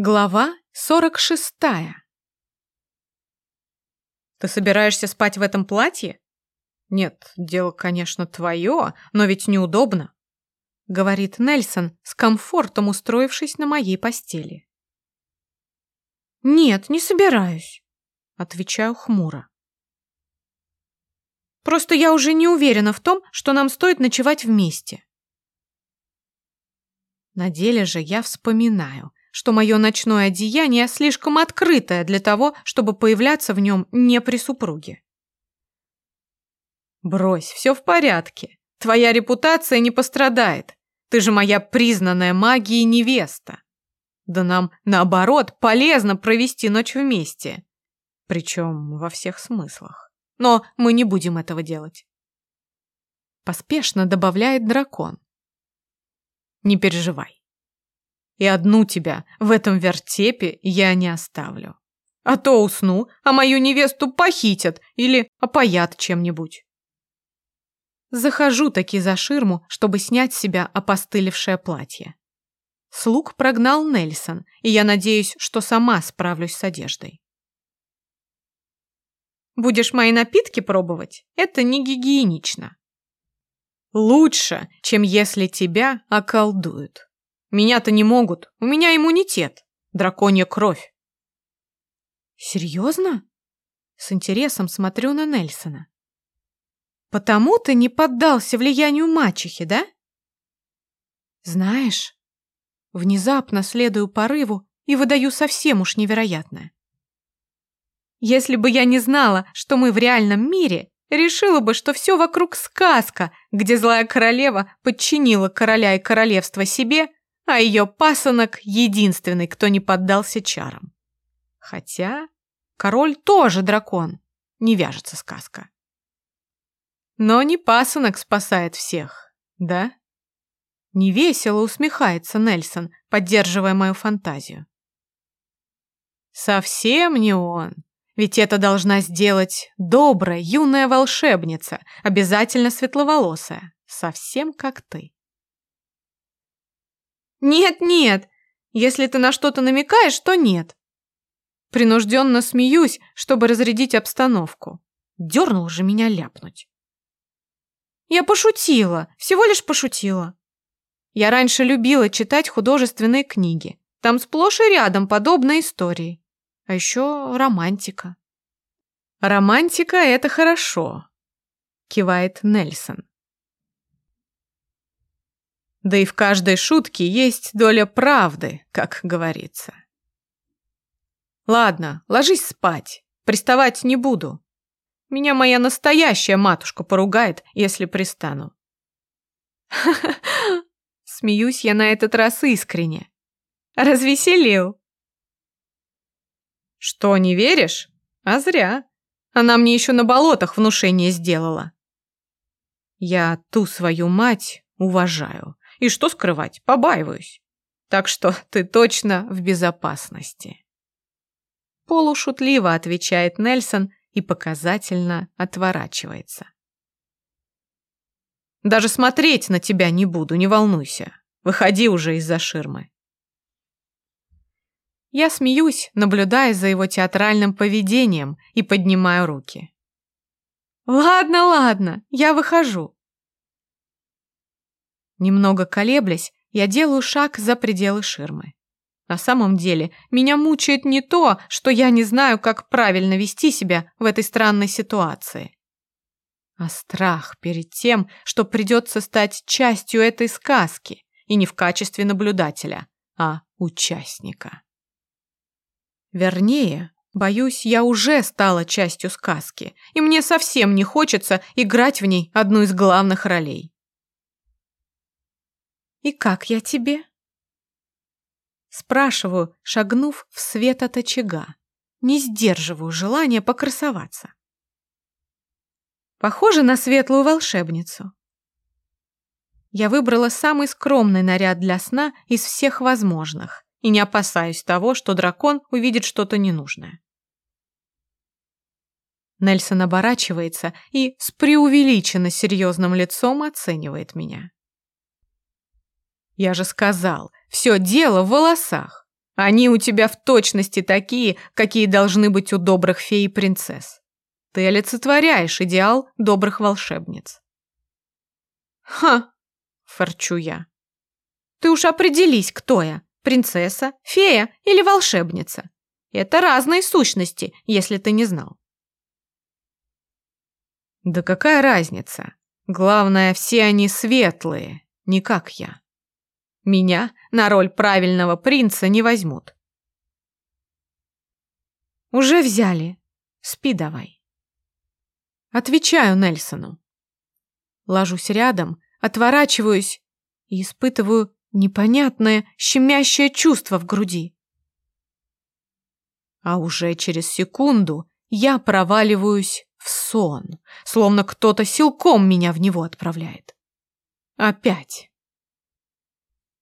Глава 46. Ты собираешься спать в этом платье? Нет, дело, конечно, твое, но ведь неудобно, говорит Нельсон, с комфортом устроившись на моей постели. Нет, не собираюсь, отвечаю хмуро. Просто я уже не уверена в том, что нам стоит ночевать вместе. На деле же я вспоминаю, что мое ночное одеяние слишком открытое для того, чтобы появляться в нем не при супруге. Брось, все в порядке. Твоя репутация не пострадает. Ты же моя признанная магией невеста. Да нам, наоборот, полезно провести ночь вместе. Причем во всех смыслах. Но мы не будем этого делать. Поспешно добавляет дракон. Не переживай. И одну тебя в этом вертепе я не оставлю. А то усну, а мою невесту похитят или опоят чем-нибудь. Захожу таки за ширму, чтобы снять с себя опостылевшее платье. Слуг прогнал Нельсон, и я надеюсь, что сама справлюсь с одеждой. Будешь мои напитки пробовать? Это не гигиенично. Лучше, чем если тебя околдуют. Меня-то не могут. У меня иммунитет. Драконья кровь. Серьезно? С интересом смотрю на Нельсона. Потому ты не поддался влиянию мачехи, да? Знаешь, внезапно следую порыву и выдаю совсем уж невероятное. Если бы я не знала, что мы в реальном мире, решила бы, что все вокруг сказка, где злая королева подчинила короля и королевство себе, а ее пасынок единственный, кто не поддался чарам. Хотя король тоже дракон, не вяжется сказка. Но не пасынок спасает всех, да? Невесело усмехается Нельсон, поддерживая мою фантазию. Совсем не он. Ведь это должна сделать добрая, юная волшебница, обязательно светловолосая, совсем как ты. «Нет-нет, если ты на что-то намекаешь, то нет». Принужденно смеюсь, чтобы разрядить обстановку. Дернул же меня ляпнуть. Я пошутила, всего лишь пошутила. Я раньше любила читать художественные книги. Там сплошь и рядом подобные истории. А еще романтика. «Романтика — это хорошо», — кивает Нельсон. Да и в каждой шутке есть доля правды, как говорится. Ладно, ложись спать. Приставать не буду. Меня моя настоящая матушка поругает, если пристану. Смеюсь я на этот раз искренне. Развеселил. Что, не веришь? А зря. Она мне еще на болотах внушение сделала. Я ту свою мать уважаю. И что скрывать, побаиваюсь. Так что ты точно в безопасности. Полушутливо отвечает Нельсон и показательно отворачивается. Даже смотреть на тебя не буду, не волнуйся. Выходи уже из-за ширмы. Я смеюсь, наблюдая за его театральным поведением и поднимаю руки. Ладно, ладно, я выхожу. Немного колеблясь, я делаю шаг за пределы ширмы. На самом деле, меня мучает не то, что я не знаю, как правильно вести себя в этой странной ситуации, а страх перед тем, что придется стать частью этой сказки, и не в качестве наблюдателя, а участника. Вернее, боюсь, я уже стала частью сказки, и мне совсем не хочется играть в ней одну из главных ролей. «И как я тебе?» Спрашиваю, шагнув в свет от очага. Не сдерживаю желания покрасоваться. Похоже на светлую волшебницу. Я выбрала самый скромный наряд для сна из всех возможных и не опасаюсь того, что дракон увидит что-то ненужное. Нельсон оборачивается и с преувеличенно серьезным лицом оценивает меня. Я же сказал, все дело в волосах. Они у тебя в точности такие, какие должны быть у добрых фей и принцесс. Ты олицетворяешь идеал добрых волшебниц. Ха, форчу я. Ты уж определись, кто я, принцесса, фея или волшебница. Это разные сущности, если ты не знал. Да какая разница? Главное, все они светлые, не как я. Меня на роль правильного принца не возьмут. Уже взяли. Спи давай. Отвечаю Нельсону. Ложусь рядом, отворачиваюсь и испытываю непонятное щемящее чувство в груди. А уже через секунду я проваливаюсь в сон, словно кто-то силком меня в него отправляет. Опять.